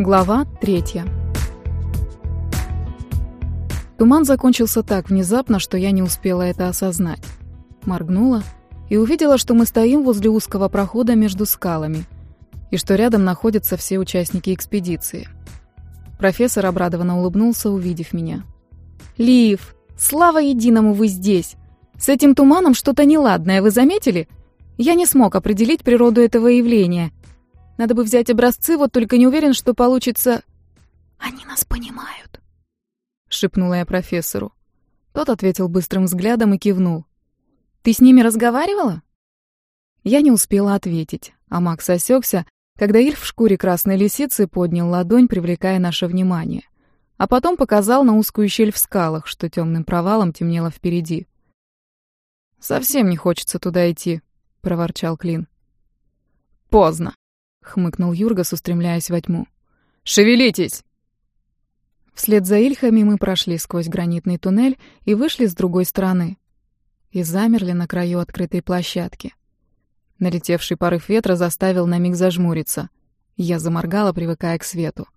Глава третья. Туман закончился так внезапно, что я не успела это осознать. Моргнула и увидела, что мы стоим возле узкого прохода между скалами и что рядом находятся все участники экспедиции. Профессор обрадованно улыбнулся, увидев меня. «Лив, слава единому вы здесь! С этим туманом что-то неладное, вы заметили? Я не смог определить природу этого явления. Надо бы взять образцы, вот только не уверен, что получится...» «Они нас понимают», — шепнула я профессору. Тот ответил быстрым взглядом и кивнул. «Ты с ними разговаривала?» Я не успела ответить, а Макс осекся, когда Ильф в шкуре красной лисицы поднял ладонь, привлекая наше внимание, а потом показал на узкую щель в скалах, что темным провалом темнело впереди. «Совсем не хочется туда идти», — проворчал Клин. «Поздно», — хмыкнул Юргас, устремляясь во тьму. «Шевелитесь!» Вслед за Ильхами мы прошли сквозь гранитный туннель и вышли с другой стороны. И замерли на краю открытой площадки. Налетевший порыв ветра заставил на миг зажмуриться. Я заморгала, привыкая к свету.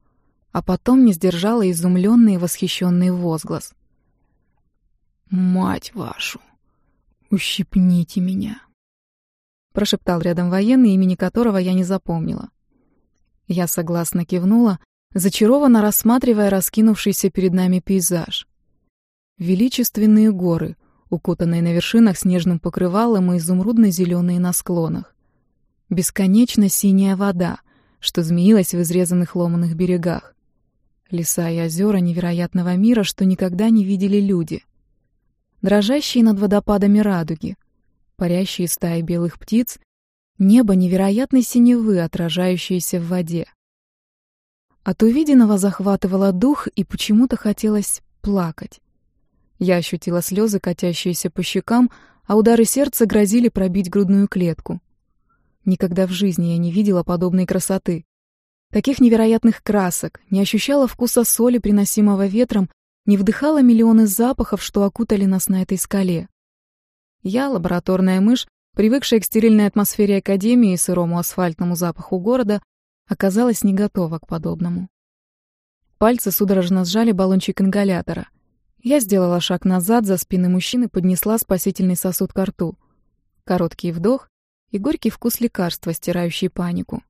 А потом не сдержала изумленный и восхищенный возглас. «Мать вашу! Ущипните меня!» Прошептал рядом военный, имени которого я не запомнила. Я согласно кивнула, зачарованно рассматривая раскинувшийся перед нами пейзаж. Величественные горы, укутанные на вершинах снежным покрывалом и изумрудно-зеленые на склонах. Бесконечно синяя вода, что змеилась в изрезанных ломаных берегах. Леса и озера невероятного мира, что никогда не видели люди. Дрожащие над водопадами радуги, парящие стаи белых птиц, небо невероятной синевы, отражающееся в воде. От увиденного захватывало дух, и почему-то хотелось плакать. Я ощутила слезы, катящиеся по щекам, а удары сердца грозили пробить грудную клетку. Никогда в жизни я не видела подобной красоты. Таких невероятных красок, не ощущала вкуса соли, приносимого ветром, не вдыхала миллионы запахов, что окутали нас на этой скале. Я, лабораторная мышь, привыкшая к стерильной атмосфере Академии и сырому асфальтному запаху города, оказалась не готова к подобному. Пальцы судорожно сжали баллончик ингалятора. Я сделала шаг назад, за спиной мужчины поднесла спасительный сосуд к рту. Короткий вдох и горький вкус лекарства, стирающий панику.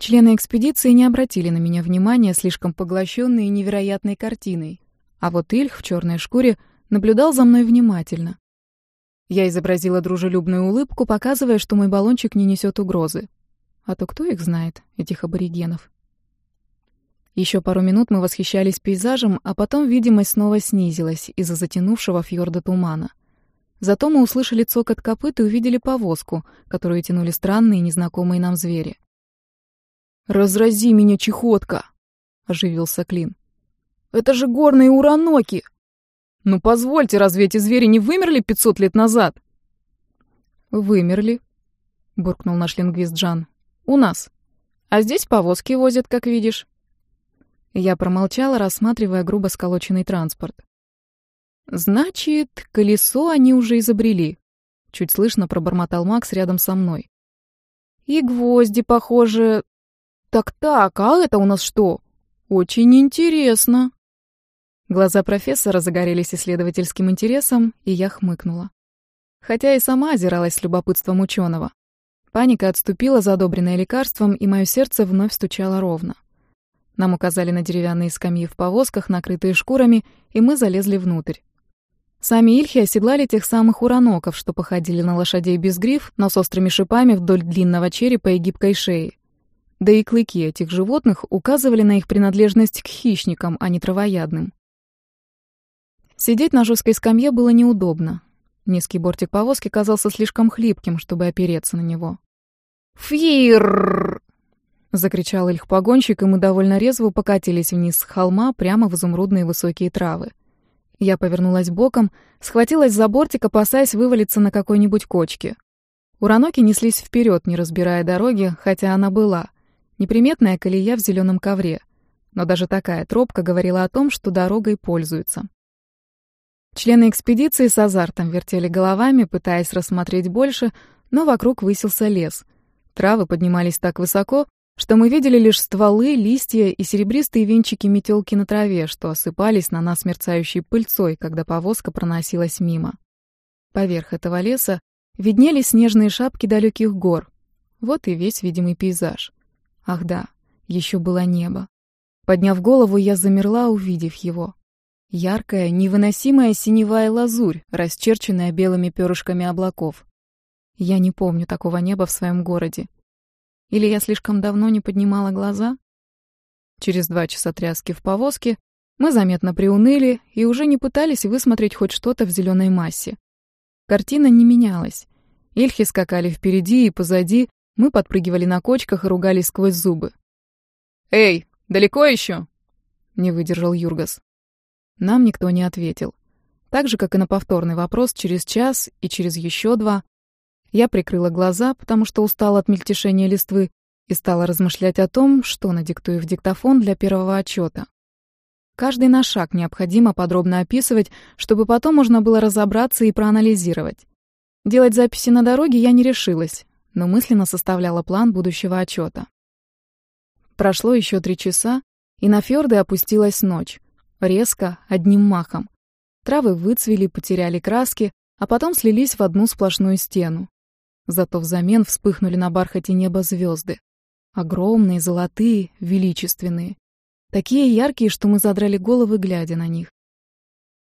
Члены экспедиции не обратили на меня внимания, слишком поглощенные невероятной картиной. А вот Ильх в черной шкуре наблюдал за мной внимательно. Я изобразила дружелюбную улыбку, показывая, что мой баллончик не несет угрозы. А то кто их знает, этих аборигенов? Еще пару минут мы восхищались пейзажем, а потом видимость снова снизилась из-за затянувшего фьорда тумана. Зато мы услышали цокот копыт и увидели повозку, которую тянули странные незнакомые нам звери. «Разрази меня, чехотка!» — оживился Клин. «Это же горные ураноки! Ну позвольте, разве эти звери не вымерли пятьсот лет назад?» «Вымерли», — буркнул наш лингвист Джан. «У нас. А здесь повозки возят, как видишь». Я промолчала, рассматривая грубо сколоченный транспорт. «Значит, колесо они уже изобрели», — чуть слышно пробормотал Макс рядом со мной. «И гвозди, похоже...» «Так-так, а это у нас что? Очень интересно!» Глаза профессора загорелись исследовательским интересом, и я хмыкнула. Хотя и сама озиралась с любопытством ученого. Паника отступила, задобренная лекарством, и мое сердце вновь стучало ровно. Нам указали на деревянные скамьи в повозках, накрытые шкурами, и мы залезли внутрь. Сами ильхи оседлали тех самых ураноков, что походили на лошадей без гриф, но с острыми шипами вдоль длинного черепа и гибкой шеи. Да и клыки этих животных указывали на их принадлежность к хищникам, а не травоядным. Сидеть на жесткой скамье было неудобно. Низкий бортик повозки казался слишком хлипким, чтобы опереться на него. «Фир!» — закричал их погонщик, и мы довольно резво покатились вниз с холма прямо в изумрудные высокие травы. Я повернулась боком, схватилась за бортик, опасаясь вывалиться на какой-нибудь кочке. Ураноки неслись вперед, не разбирая дороги, хотя она была. Неприметная колея в зеленом ковре. Но даже такая тропка говорила о том, что дорогой пользуются. Члены экспедиции с азартом вертели головами, пытаясь рассмотреть больше, но вокруг высился лес. Травы поднимались так высоко, что мы видели лишь стволы, листья и серебристые венчики метелки на траве, что осыпались на нас мерцающей пыльцой, когда повозка проносилась мимо. Поверх этого леса виднелись снежные шапки далеких гор. Вот и весь видимый пейзаж. Ах да, еще было небо. Подняв голову, я замерла, увидев его. Яркая, невыносимая синевая лазурь, расчерченная белыми перышками облаков. Я не помню такого неба в своем городе. Или я слишком давно не поднимала глаза? Через два часа тряски в повозке мы заметно приуныли и уже не пытались высмотреть хоть что-то в зеленой массе. Картина не менялась. Ильхи скакали впереди и позади, мы подпрыгивали на кочках и ругались сквозь зубы. «Эй, далеко еще?» — не выдержал Юргас. Нам никто не ответил. Так же, как и на повторный вопрос через час и через еще два. Я прикрыла глаза, потому что устала от мельтешения листвы, и стала размышлять о том, что надиктую в диктофон для первого отчета. Каждый наш шаг необходимо подробно описывать, чтобы потом можно было разобраться и проанализировать. Делать записи на дороге я не решилась, но мысленно составляла план будущего отчета. Прошло еще три часа, и на фьорды опустилась ночь. Резко, одним махом. Травы выцвели, потеряли краски, а потом слились в одну сплошную стену. Зато взамен вспыхнули на бархате неба звезды. Огромные, золотые, величественные. Такие яркие, что мы задрали головы, глядя на них.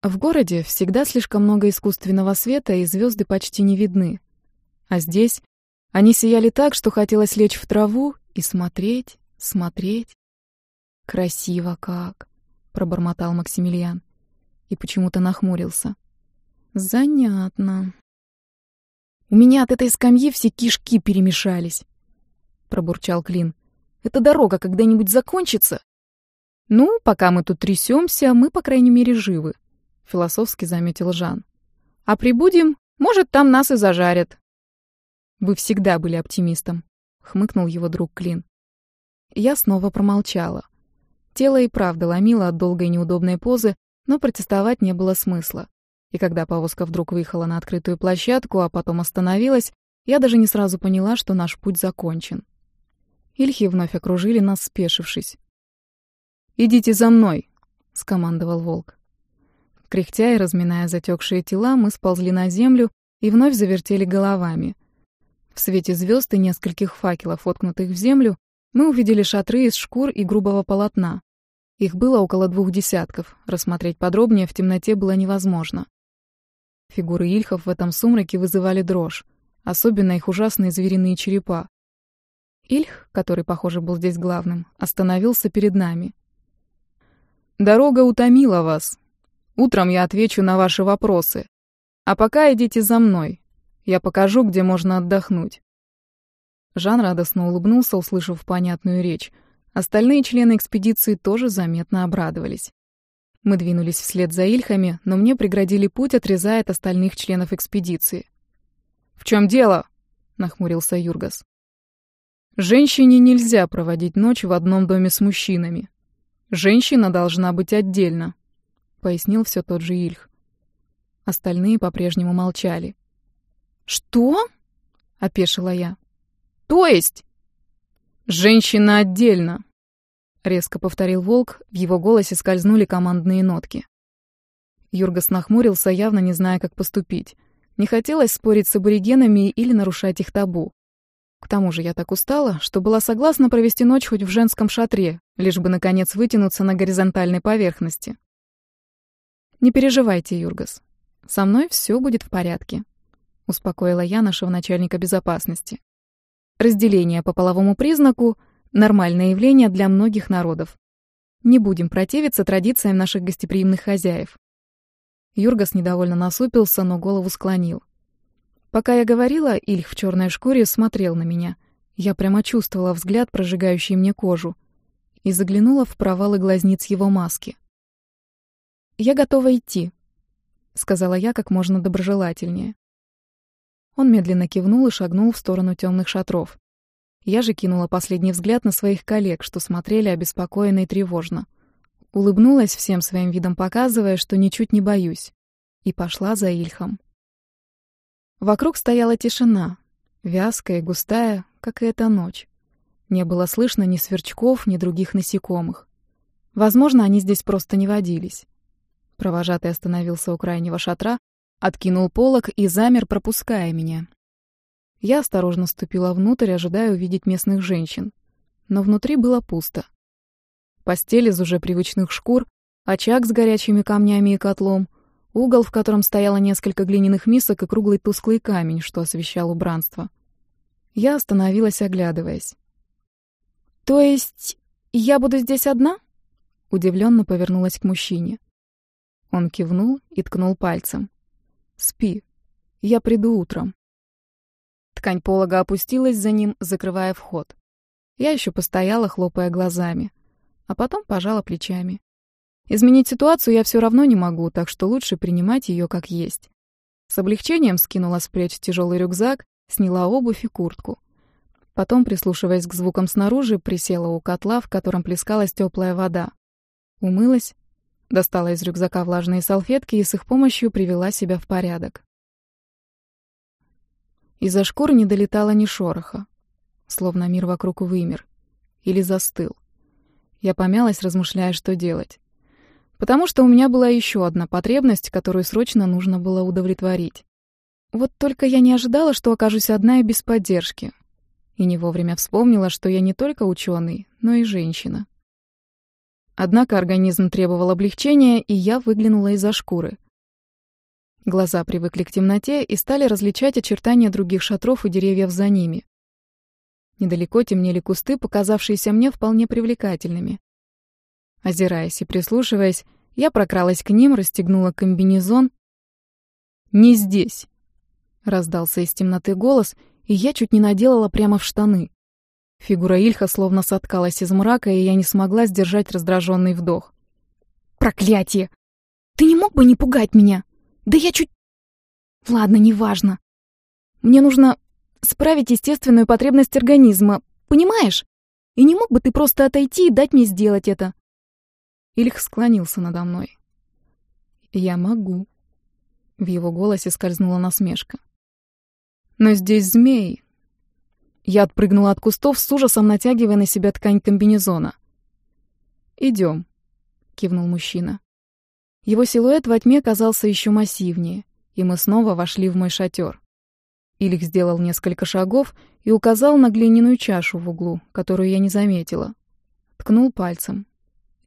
В городе всегда слишком много искусственного света, и звезды почти не видны. А здесь они сияли так, что хотелось лечь в траву и смотреть, смотреть. Красиво как пробормотал Максимилиан и почему-то нахмурился. Занятно. У меня от этой скамьи все кишки перемешались, пробурчал Клин. Эта дорога когда-нибудь закончится? Ну, пока мы тут трясемся, мы, по крайней мере, живы, философски заметил Жан. А прибудем, может, там нас и зажарят. Вы всегда были оптимистом, хмыкнул его друг Клин. Я снова промолчала. Тело и правда ломило от долгой неудобной позы, но протестовать не было смысла. И когда повозка вдруг выехала на открытую площадку, а потом остановилась, я даже не сразу поняла, что наш путь закончен. Ильхи вновь окружили нас, спешившись. «Идите за мной!» — скомандовал волк. Кряхтя и разминая затекшие тела, мы сползли на землю и вновь завертели головами. В свете звезд и нескольких факелов, воткнутых в землю, мы увидели шатры из шкур и грубого полотна. Их было около двух десятков, рассмотреть подробнее в темноте было невозможно. Фигуры ильхов в этом сумраке вызывали дрожь, особенно их ужасные звериные черепа. Ильх, который, похоже, был здесь главным, остановился перед нами. «Дорога утомила вас. Утром я отвечу на ваши вопросы. А пока идите за мной. Я покажу, где можно отдохнуть». Жан радостно улыбнулся, услышав понятную речь — Остальные члены экспедиции тоже заметно обрадовались. Мы двинулись вслед за Ильхами, но мне преградили путь, отрезая от остальных членов экспедиции. «В чем дело?» — нахмурился Юргас. «Женщине нельзя проводить ночь в одном доме с мужчинами. Женщина должна быть отдельно», — пояснил все тот же Ильх. Остальные по-прежнему молчали. «Что?» — опешила я. «То есть?» «Женщина отдельно», — резко повторил Волк, в его голосе скользнули командные нотки. Юргас нахмурился, явно не зная, как поступить. Не хотелось спорить с аборигенами или нарушать их табу. К тому же я так устала, что была согласна провести ночь хоть в женском шатре, лишь бы, наконец, вытянуться на горизонтальной поверхности. «Не переживайте, Юргас. Со мной все будет в порядке», — успокоила я нашего начальника безопасности. Разделение по половому признаку — нормальное явление для многих народов. Не будем противиться традициям наших гостеприимных хозяев. Юргас недовольно насупился, но голову склонил. Пока я говорила, Ильх в черной шкуре смотрел на меня. Я прямо чувствовала взгляд, прожигающий мне кожу, и заглянула в провалы глазниц его маски. «Я готова идти», — сказала я как можно доброжелательнее. Он медленно кивнул и шагнул в сторону темных шатров. Я же кинула последний взгляд на своих коллег, что смотрели обеспокоенно и тревожно. Улыбнулась всем своим видом, показывая, что ничуть не боюсь. И пошла за Ильхом. Вокруг стояла тишина, вязкая и густая, как и эта ночь. Не было слышно ни сверчков, ни других насекомых. Возможно, они здесь просто не водились. Провожатый остановился у крайнего шатра, откинул полог и замер, пропуская меня. Я осторожно ступила внутрь, ожидая увидеть местных женщин. Но внутри было пусто. Постель из уже привычных шкур, очаг с горячими камнями и котлом, угол, в котором стояло несколько глиняных мисок и круглый тусклый камень, что освещал убранство. Я остановилась, оглядываясь. «То есть я буду здесь одна?» Удивленно повернулась к мужчине. Он кивнул и ткнул пальцем. «Спи. Я приду утром». Ткань полога опустилась за ним, закрывая вход. Я еще постояла, хлопая глазами, а потом пожала плечами. Изменить ситуацию я все равно не могу, так что лучше принимать ее как есть. С облегчением скинула с плеч тяжелый рюкзак, сняла обувь и куртку. Потом, прислушиваясь к звукам снаружи, присела у котла, в котором плескалась теплая вода. Умылась, достала из рюкзака влажные салфетки и с их помощью привела себя в порядок. Из-за шкуры не долетало ни шороха, словно мир вокруг вымер или застыл. Я помялась, размышляя, что делать. Потому что у меня была еще одна потребность, которую срочно нужно было удовлетворить. Вот только я не ожидала, что окажусь одна и без поддержки. И не вовремя вспомнила, что я не только ученый, но и женщина. Однако организм требовал облегчения, и я выглянула из-за шкуры. Глаза привыкли к темноте и стали различать очертания других шатров и деревьев за ними. Недалеко темнели кусты, показавшиеся мне вполне привлекательными. Озираясь и прислушиваясь, я прокралась к ним, расстегнула комбинезон. «Не здесь!» — раздался из темноты голос, и я чуть не наделала прямо в штаны. Фигура Ильха словно соткалась из мрака, и я не смогла сдержать раздраженный вдох. «Проклятие! Ты не мог бы не пугать меня? Да я чуть... Ладно, неважно. Мне нужно справить естественную потребность организма, понимаешь? И не мог бы ты просто отойти и дать мне сделать это?» Ильх склонился надо мной. «Я могу». В его голосе скользнула насмешка. «Но здесь змей, я отпрыгнула от кустов с ужасом, натягивая на себя ткань комбинезона. Идем, кивнул мужчина. Его силуэт во тьме казался еще массивнее, и мы снова вошли в мой шатер. Илих сделал несколько шагов и указал на глиняную чашу в углу, которую я не заметила. Ткнул пальцем.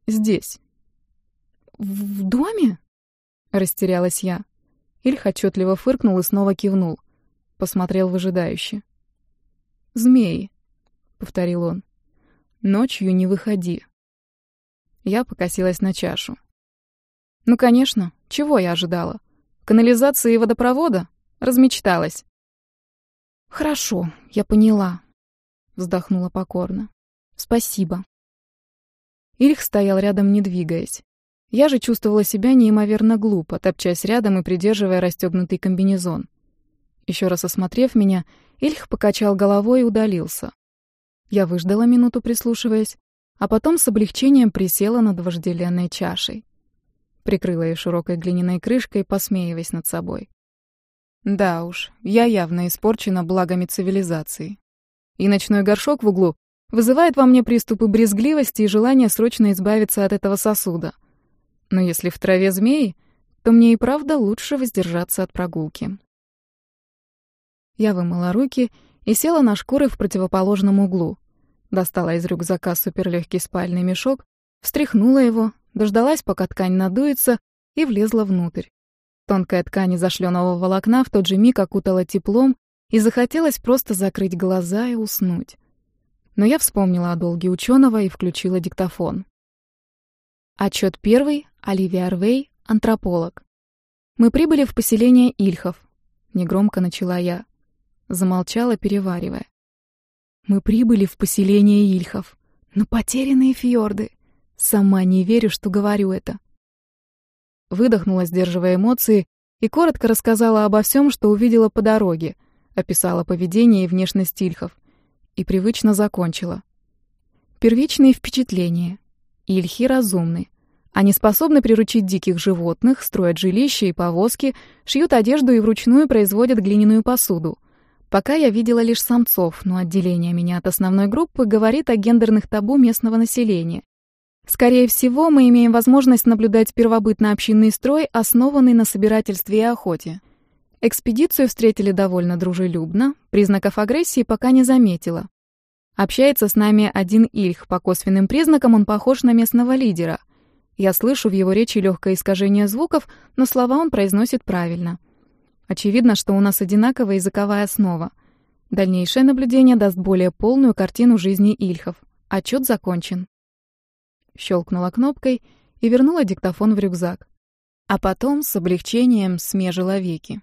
«Здесь». «В доме?» — растерялась я. Ильх отчетливо фыркнул и снова кивнул. Посмотрел выжидающе. «Змеи», — повторил он. «Ночью не выходи». Я покосилась на чашу. Ну, конечно, чего я ожидала? Канализации и водопровода? Размечталась. «Хорошо, я поняла», — вздохнула покорно. «Спасибо». Ильх стоял рядом, не двигаясь. Я же чувствовала себя неимоверно глупо, топчась рядом и придерживая расстегнутый комбинезон. Еще раз осмотрев меня, Ильх покачал головой и удалился. Я выждала минуту, прислушиваясь, а потом с облегчением присела над вожделенной чашей. Прикрыла ее широкой глиняной крышкой, посмеиваясь над собой. Да уж, я явно испорчена благами цивилизации. И ночной горшок в углу вызывает во мне приступы брезгливости и желание срочно избавиться от этого сосуда. Но если в траве змеи, то мне и правда лучше воздержаться от прогулки. Я вымыла руки и села на шкуры в противоположном углу. Достала из рюкзака суперлегкий спальный мешок, встряхнула его, дождалась, пока ткань надуется, и влезла внутрь. Тонкая ткань из ошлёного волокна в тот же миг окутала теплом, и захотелось просто закрыть глаза и уснуть. Но я вспомнила о долге ученого и включила диктофон. Отчет первый. Оливия Арвей, антрополог. Мы прибыли в поселение Ильхов. Негромко начала я. Замолчала, переваривая. Мы прибыли в поселение Ильхов. На потерянные фьорды. Сама не верю, что говорю это. Выдохнула, сдерживая эмоции, и коротко рассказала обо всем, что увидела по дороге, описала поведение и внешность Ильхов. И привычно закончила. Первичные впечатления. Ильхи разумны. Они способны приручить диких животных, строят жилища и повозки, шьют одежду и вручную производят глиняную посуду. Пока я видела лишь самцов, но отделение меня от основной группы говорит о гендерных табу местного населения. Скорее всего, мы имеем возможность наблюдать первобытно-общинный строй, основанный на собирательстве и охоте. Экспедицию встретили довольно дружелюбно, признаков агрессии пока не заметила. Общается с нами один Ильх, по косвенным признакам он похож на местного лидера. Я слышу в его речи легкое искажение звуков, но слова он произносит правильно — Очевидно, что у нас одинаковая языковая основа. Дальнейшее наблюдение даст более полную картину жизни Ильхов. Отчет закончен. Щелкнула кнопкой и вернула диктофон в рюкзак. А потом с облегчением смежила веки.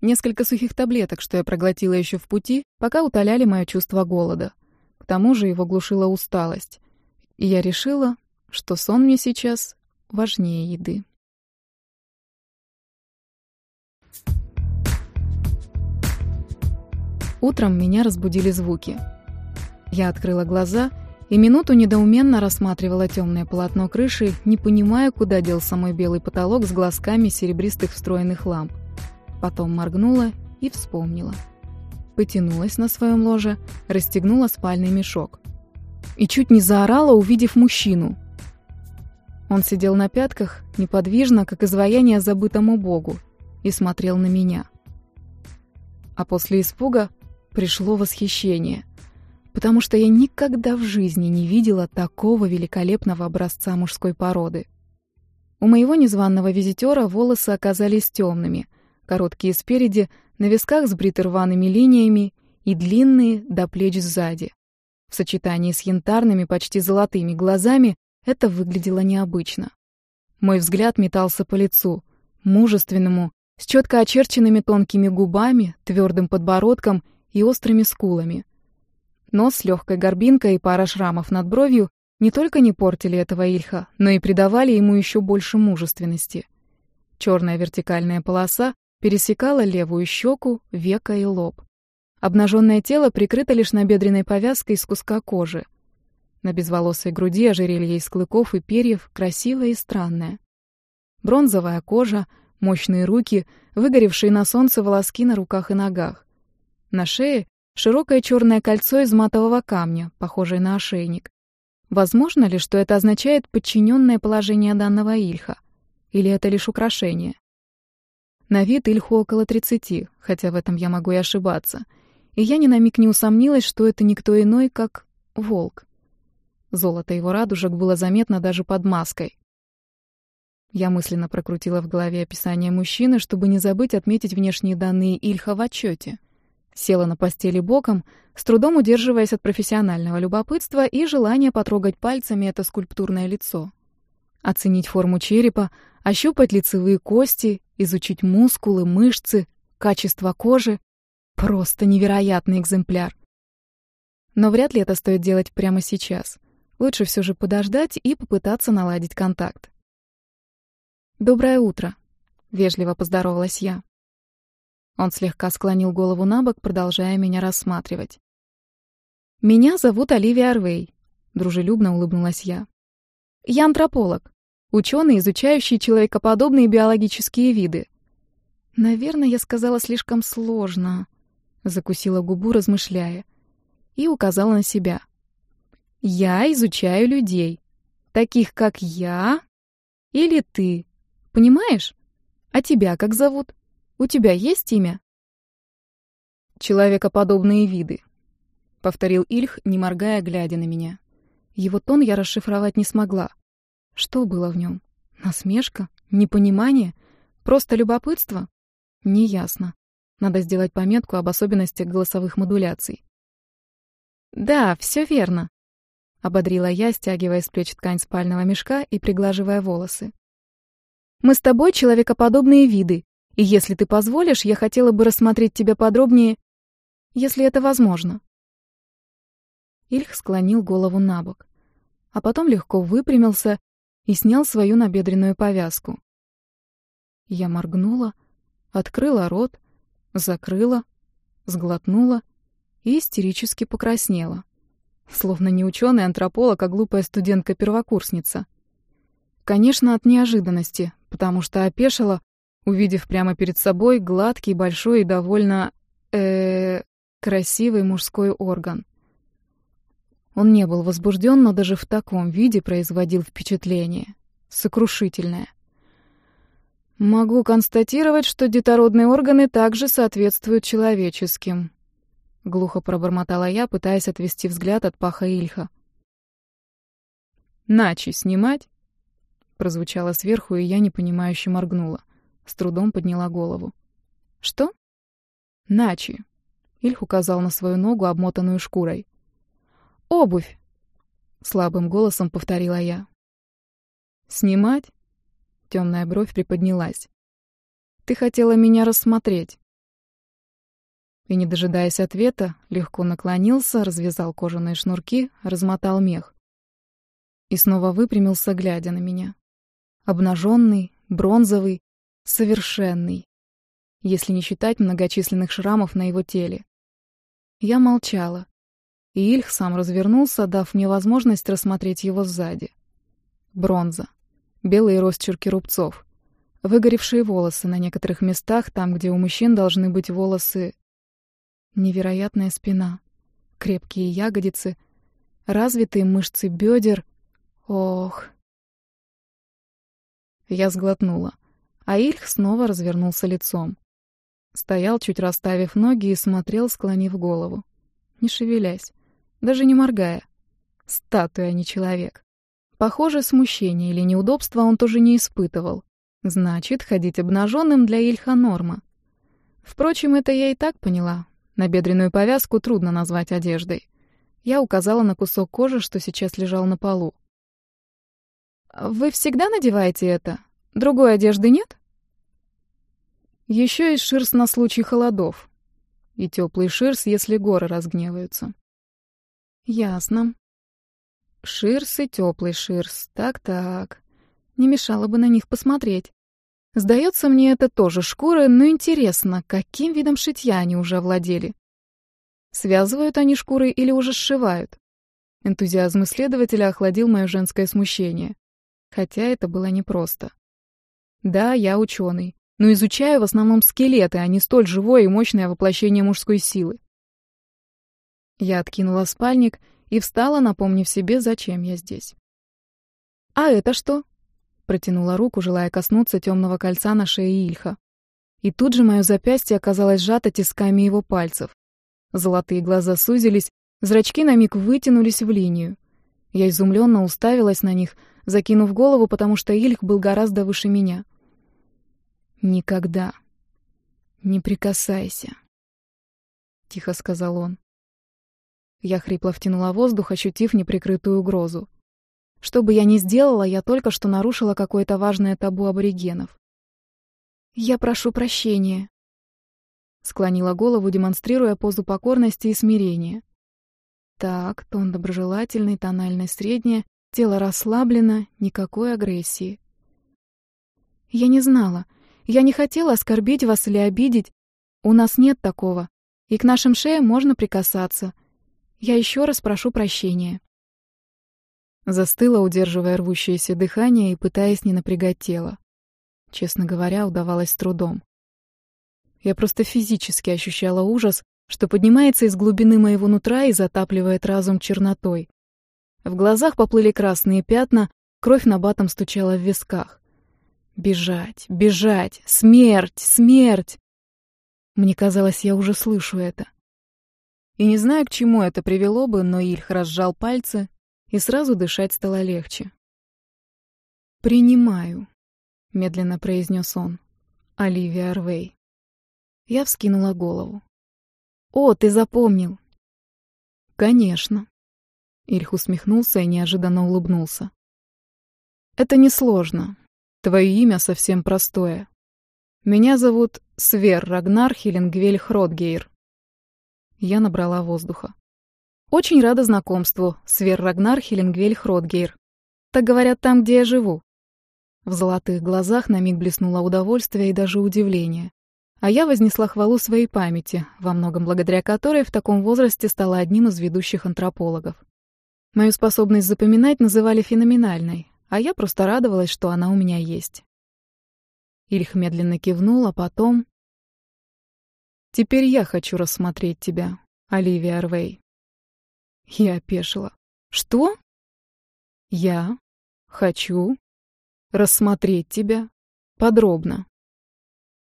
Несколько сухих таблеток, что я проглотила еще в пути, пока утоляли мое чувство голода. К тому же его глушила усталость. И я решила, что сон мне сейчас важнее еды. Утром меня разбудили звуки. Я открыла глаза и минуту недоуменно рассматривала темное полотно крыши, не понимая, куда делся мой белый потолок с глазками серебристых встроенных ламп. Потом моргнула и вспомнила. Потянулась на своем ложе, расстегнула спальный мешок. И чуть не заорала, увидев мужчину. Он сидел на пятках, неподвижно, как изваяние забытому богу, и смотрел на меня. А после испуга пришло восхищение, потому что я никогда в жизни не видела такого великолепного образца мужской породы. У моего незваного визитера волосы оказались темными, короткие спереди, на висках сбриты рваными линиями и длинные до плеч сзади. В сочетании с янтарными, почти золотыми глазами это выглядело необычно. Мой взгляд метался по лицу, мужественному, с четко очерченными тонкими губами, твердым подбородком и острыми скулами. Нос с легкой горбинкой и пара шрамов над бровью не только не портили этого Ильха, но и придавали ему еще больше мужественности. Черная вертикальная полоса пересекала левую щеку, веко и лоб. Обнаженное тело прикрыто лишь набедренной повязкой из куска кожи. На безволосой груди ожерелье из клыков и перьев красивое и странное. Бронзовая кожа, мощные руки, выгоревшие на солнце волоски на руках и ногах. На шее широкое черное кольцо из матового камня, похожее на ошейник. Возможно ли, что это означает подчиненное положение данного Ильха? Или это лишь украшение? На вид Ильху около 30, хотя в этом я могу и ошибаться. И я ни на миг не усомнилась, что это никто иной, как волк. Золото его радужек было заметно даже под маской. Я мысленно прокрутила в голове описание мужчины, чтобы не забыть отметить внешние данные Ильха в отчете. Села на постели боком, с трудом удерживаясь от профессионального любопытства и желания потрогать пальцами это скульптурное лицо. Оценить форму черепа, ощупать лицевые кости, изучить мускулы, мышцы, качество кожи. Просто невероятный экземпляр. Но вряд ли это стоит делать прямо сейчас. Лучше все же подождать и попытаться наладить контакт. «Доброе утро», — вежливо поздоровалась я. Он слегка склонил голову на бок, продолжая меня рассматривать. «Меня зовут Оливия Арвей», — дружелюбно улыбнулась я. «Я антрополог, ученый, изучающий человекоподобные биологические виды». «Наверное, я сказала слишком сложно», — закусила губу, размышляя, и указала на себя. «Я изучаю людей, таких как я или ты, понимаешь? А тебя как зовут?» У тебя есть имя?» «Человекоподобные виды», — повторил Ильх, не моргая, глядя на меня. Его тон я расшифровать не смогла. Что было в нем? Насмешка? Непонимание? Просто любопытство? Неясно. Надо сделать пометку об особенностях голосовых модуляций. «Да, все верно», — ободрила я, стягивая с плеч ткань спального мешка и приглаживая волосы. «Мы с тобой человекоподобные виды, и если ты позволишь, я хотела бы рассмотреть тебя подробнее, если это возможно. Ильх склонил голову на бок, а потом легко выпрямился и снял свою набедренную повязку. Я моргнула, открыла рот, закрыла, сглотнула и истерически покраснела. Словно не ученый-антрополог, а глупая студентка-первокурсница. Конечно, от неожиданности, потому что опешила, увидев прямо перед собой гладкий, большой и довольно... э красивый мужской орган. Он не был возбужден, но даже в таком виде производил впечатление. Сокрушительное. Могу констатировать, что детородные органы также соответствуют человеческим. Глухо пробормотала я, пытаясь отвести взгляд от паха Ильха. «Начи снимать?» Прозвучало сверху, и я непонимающе моргнула. С трудом подняла голову. «Что?» «Начи». Ильх указал на свою ногу, обмотанную шкурой. «Обувь!» — слабым голосом повторила я. «Снимать?» — темная бровь приподнялась. «Ты хотела меня рассмотреть». И, не дожидаясь ответа, легко наклонился, развязал кожаные шнурки, размотал мех. И снова выпрямился, глядя на меня. Обнаженный, бронзовый, совершенный, если не считать многочисленных шрамов на его теле. Я молчала, и Ильх сам развернулся, дав мне возможность рассмотреть его сзади. Бронза. Белые росчерки рубцов. Выгоревшие волосы на некоторых местах, там, где у мужчин должны быть волосы. Невероятная спина. Крепкие ягодицы. Развитые мышцы бедер. Ох. Я сглотнула, а Ильх снова развернулся лицом. Стоял, чуть расставив ноги, и смотрел, склонив голову. Не шевелясь даже не моргая. Статуя, а не человек. Похоже, смущения или неудобства он тоже не испытывал. Значит, ходить обнаженным для Ильха норма. Впрочем, это я и так поняла. Набедренную повязку трудно назвать одеждой. Я указала на кусок кожи, что сейчас лежал на полу. «Вы всегда надеваете это? Другой одежды нет?» Еще есть ширс на случай холодов. И теплый ширс, если горы разгневаются. Ясно. Ширс и теплый ширс. Так-так. Не мешало бы на них посмотреть. Сдается мне это тоже шкуры, но интересно, каким видом шитья они уже овладели? Связывают они шкуры или уже сшивают? Энтузиазм исследователя охладил мое женское смущение. Хотя это было непросто. Да, я ученый, но изучаю в основном скелеты, а не столь живое и мощное воплощение мужской силы. Я откинула спальник и встала, напомнив себе, зачем я здесь. «А это что?» Протянула руку, желая коснуться темного кольца на шее Ильха. И тут же мое запястье оказалось сжато тисками его пальцев. Золотые глаза сузились, зрачки на миг вытянулись в линию. Я изумленно уставилась на них, закинув голову, потому что Ильх был гораздо выше меня. «Никогда не прикасайся», — тихо сказал он. Я хрипло втянула воздух, ощутив неприкрытую угрозу. Что бы я ни сделала, я только что нарушила какое-то важное табу аборигенов. «Я прошу прощения», — склонила голову, демонстрируя позу покорности и смирения. Так, тон доброжелательный, тональность средняя, тело расслаблено, никакой агрессии. «Я не знала. Я не хотела оскорбить вас или обидеть. У нас нет такого. И к нашим шеям можно прикасаться. Я еще раз прошу прощения. Застыла, удерживая рвущееся дыхание и пытаясь не напрягать тело. Честно говоря, удавалось с трудом. Я просто физически ощущала ужас, что поднимается из глубины моего нутра и затапливает разум чернотой. В глазах поплыли красные пятна, кровь на батом стучала в висках. Бежать, бежать, смерть, смерть! Мне казалось, я уже слышу это. И не знаю, к чему это привело бы, но Ильх разжал пальцы, и сразу дышать стало легче. «Принимаю», — медленно произнес он. «Оливия Арвей». Я вскинула голову. «О, ты запомнил!» «Конечно». Ильх усмехнулся и неожиданно улыбнулся. «Это несложно. Твое имя совсем простое. Меня зовут Свер Рагнар Хиленгвель Хротгейр. Я набрала воздуха. «Очень рада знакомству, Свер Рагнар Хеленгвель Хротгейр. Так говорят там, где я живу». В золотых глазах на миг блеснуло удовольствие и даже удивление. А я вознесла хвалу своей памяти, во многом благодаря которой в таком возрасте стала одним из ведущих антропологов. Мою способность запоминать называли феноменальной, а я просто радовалась, что она у меня есть. Ильх медленно кивнул, а потом... Теперь я хочу рассмотреть тебя. Оливия Арвей. Я опешила. Что? Я хочу рассмотреть тебя подробно.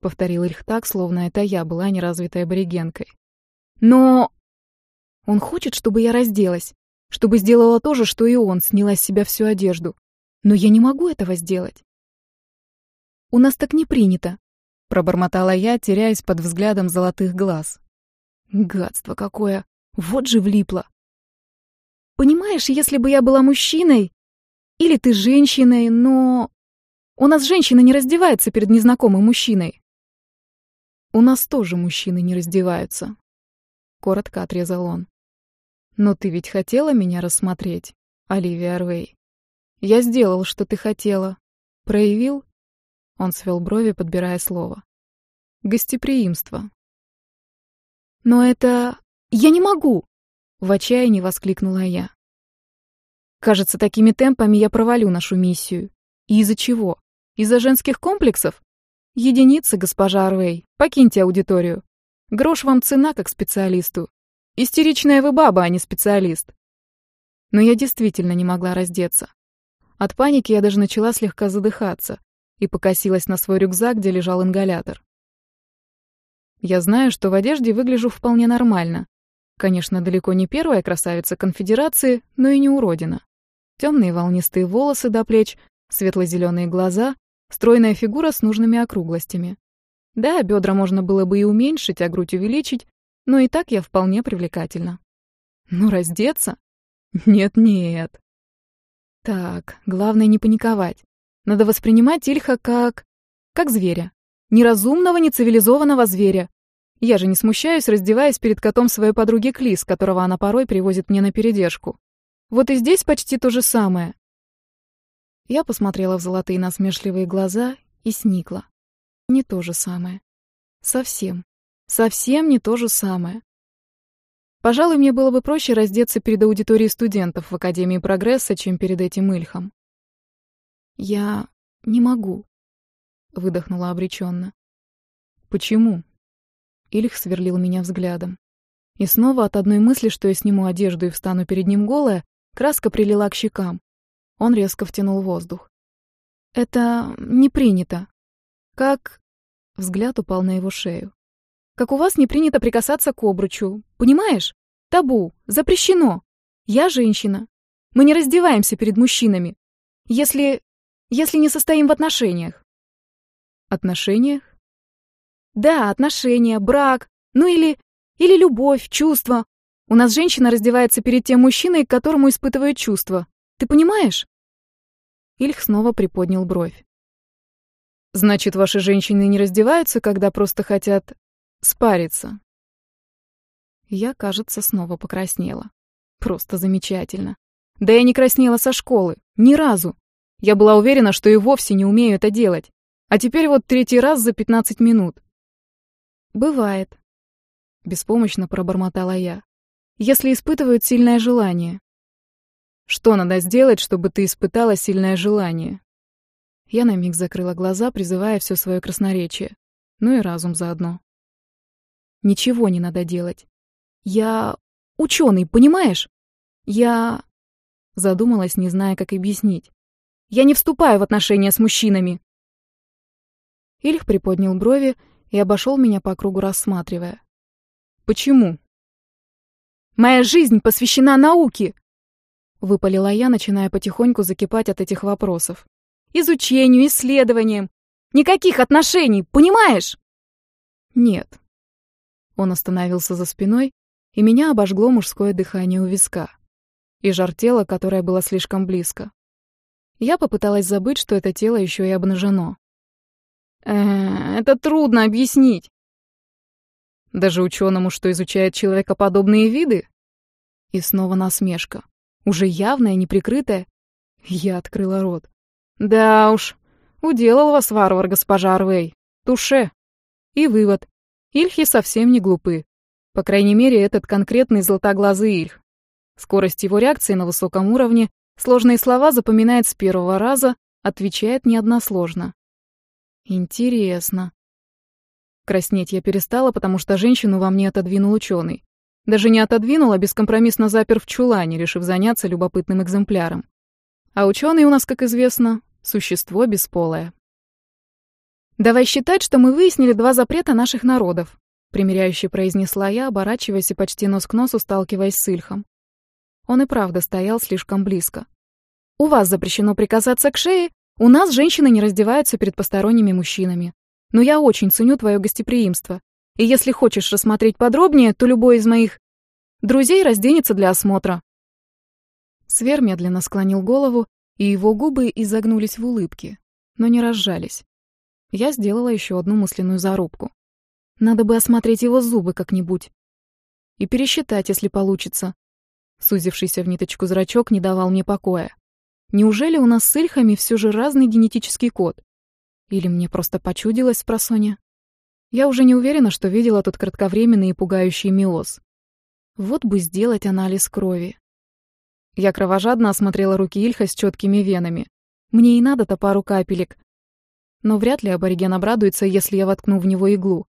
Повторил Ильх так, словно это я была неразвитой аборигенкой. Но... Он хочет, чтобы я разделась, чтобы сделала то же, что и он, сняла с себя всю одежду. Но я не могу этого сделать. У нас так не принято, пробормотала я, теряясь под взглядом золотых глаз. Гадство какое! Вот же влипло! Понимаешь, если бы я была мужчиной, или ты женщиной, но... У нас женщина не раздевается перед незнакомым мужчиной. У нас тоже мужчины не раздеваются. Коротко отрезал он. Но ты ведь хотела меня рассмотреть, Оливия Арвей. Я сделал, что ты хотела. Проявил? Он свел брови, подбирая слово. Гостеприимство. Но это... Я не могу! В отчаянии воскликнула я. Кажется, такими темпами я провалю нашу миссию. И из-за чего? Из-за женских комплексов? Единицы, госпожа Арвей, покиньте аудиторию. Грош вам цена как специалисту. Истеричная вы баба, а не специалист. Но я действительно не могла раздеться. От паники я даже начала слегка задыхаться и покосилась на свой рюкзак, где лежал ингалятор. Я знаю, что в одежде выгляжу вполне нормально. Конечно, далеко не первая красавица конфедерации, но и не уродина. Темные волнистые волосы до плеч, светло-зеленые глаза, стройная фигура с нужными округлостями. Да, бедра можно было бы и уменьшить, а грудь увеличить, но и так я вполне привлекательна. Ну, раздеться? Нет-нет. Так, главное не паниковать. Надо воспринимать Ильха как... как зверя. Неразумного, нецивилизованного зверя. Я же не смущаюсь, раздеваясь перед котом своей подруги Клис, которого она порой привозит мне на передержку. Вот и здесь почти то же самое. Я посмотрела в золотые насмешливые глаза и сникла. Не то же самое. Совсем. Совсем не то же самое. Пожалуй, мне было бы проще раздеться перед аудиторией студентов в Академии Прогресса, чем перед этим Ильхом. «Я не могу», — выдохнула обреченно. «Почему?» Ильх сверлил меня взглядом. И снова от одной мысли, что я сниму одежду и встану перед ним голая, Краска прилила к щекам. Он резко втянул воздух. «Это не принято. Как...» Взгляд упал на его шею. «Как у вас не принято прикасаться к обручу. Понимаешь? Табу. Запрещено. Я женщина. Мы не раздеваемся перед мужчинами. Если... если не состоим в отношениях». «Отношениях?» «Да, отношения, брак. Ну или... или любовь, чувства. У нас женщина раздевается перед тем мужчиной, к которому испытывает чувства. Ты понимаешь?» Ильх снова приподнял бровь. «Значит, ваши женщины не раздеваются, когда просто хотят спариться?» Я, кажется, снова покраснела. Просто замечательно. Да я не краснела со школы. Ни разу. Я была уверена, что и вовсе не умею это делать. А теперь вот третий раз за пятнадцать минут. «Бывает», — беспомощно пробормотала я если испытывают сильное желание. Что надо сделать, чтобы ты испытала сильное желание? Я на миг закрыла глаза, призывая все свое красноречие. Ну и разум заодно. Ничего не надо делать. Я ученый, понимаешь? Я... Задумалась, не зная, как объяснить. Я не вступаю в отношения с мужчинами. Ильх приподнял брови и обошел меня по кругу, рассматривая. Почему? Моя жизнь посвящена науке!» Выпалила я, начиная потихоньку закипать от этих вопросов. «Изучению, исследованиям. Никаких отношений, понимаешь?» «Нет». Он остановился за спиной, и меня обожгло мужское дыхание у виска. И жар тела, которое было слишком близко. Я попыталась забыть, что это тело еще и обнажено. э это трудно объяснить. Даже ученому, что изучает человекоподобные виды? И снова насмешка. Уже явная, неприкрытая. Я открыла рот. Да уж, уделал вас варвар, госпожа Арвей. Туше. И вывод. Ильхи совсем не глупы. По крайней мере, этот конкретный золотоглазый Ильх. Скорость его реакции на высоком уровне, сложные слова запоминает с первого раза, отвечает неодносложно. Интересно. Краснеть я перестала, потому что женщину во мне отодвинул ученый. Даже не отодвинул, а бескомпромиссно запер в чулане, решив заняться любопытным экземпляром. А ученый у нас, как известно, существо бесполое. «Давай считать, что мы выяснили два запрета наших народов», примиряюще произнесла я, оборачиваясь и почти нос к носу сталкиваясь с Ильхом. Он и правда стоял слишком близко. «У вас запрещено прикасаться к шее, у нас женщины не раздеваются перед посторонними мужчинами. Но я очень ценю твое гостеприимство. И если хочешь рассмотреть подробнее, то любой из моих друзей разденется для осмотра». Свер медленно склонил голову, и его губы изогнулись в улыбке, но не разжались. Я сделала еще одну мысленную зарубку. Надо бы осмотреть его зубы как-нибудь. И пересчитать, если получится. Сузившийся в ниточку зрачок не давал мне покоя. Неужели у нас с Ильхами все же разный генетический код? Или мне просто почудилось с просоня? Я уже не уверена, что видела тот кратковременный и пугающий миоз. Вот бы сделать анализ крови. Я кровожадно осмотрела руки Ильха с четкими венами. Мне и надо-то пару капелек. Но вряд ли абориген обрадуется, если я воткну в него иглу.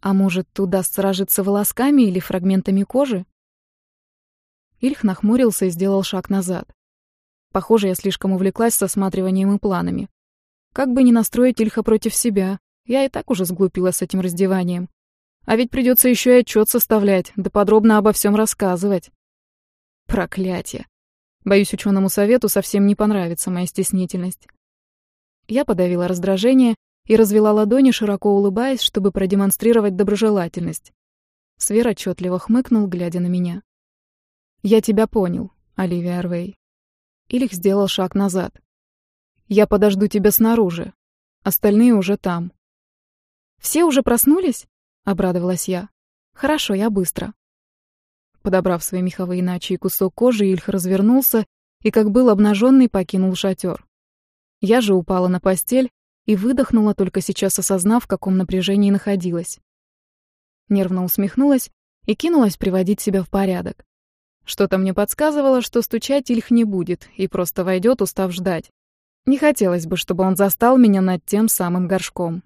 А может, удастся разжиться волосками или фрагментами кожи? Ильх нахмурился и сделал шаг назад. Похоже, я слишком увлеклась сосматриванием и планами. Как бы ни настроить Ильха против себя, я и так уже сглупила с этим раздеванием. А ведь придется еще и отчет составлять, да подробно обо всем рассказывать. Проклятие. Боюсь, ученому совету совсем не понравится моя стеснительность. Я подавила раздражение и развела ладони, широко улыбаясь, чтобы продемонстрировать доброжелательность. Свер отчетливо хмыкнул, глядя на меня. «Я тебя понял, Оливия Арвей». Илих сделал шаг назад. «Я подожду тебя снаружи. Остальные уже там». «Все уже проснулись?» — обрадовалась я. «Хорошо, я быстро». Подобрав свои меховые начи и кусок кожи, Ильх развернулся и, как был обнаженный, покинул шатер. Я же упала на постель и выдохнула, только сейчас осознав, в каком напряжении находилась. Нервно усмехнулась и кинулась приводить себя в порядок. Что-то мне подсказывало, что стучать Ильх не будет и просто войдет, устав ждать. Не хотелось бы, чтобы он застал меня над тем самым горшком.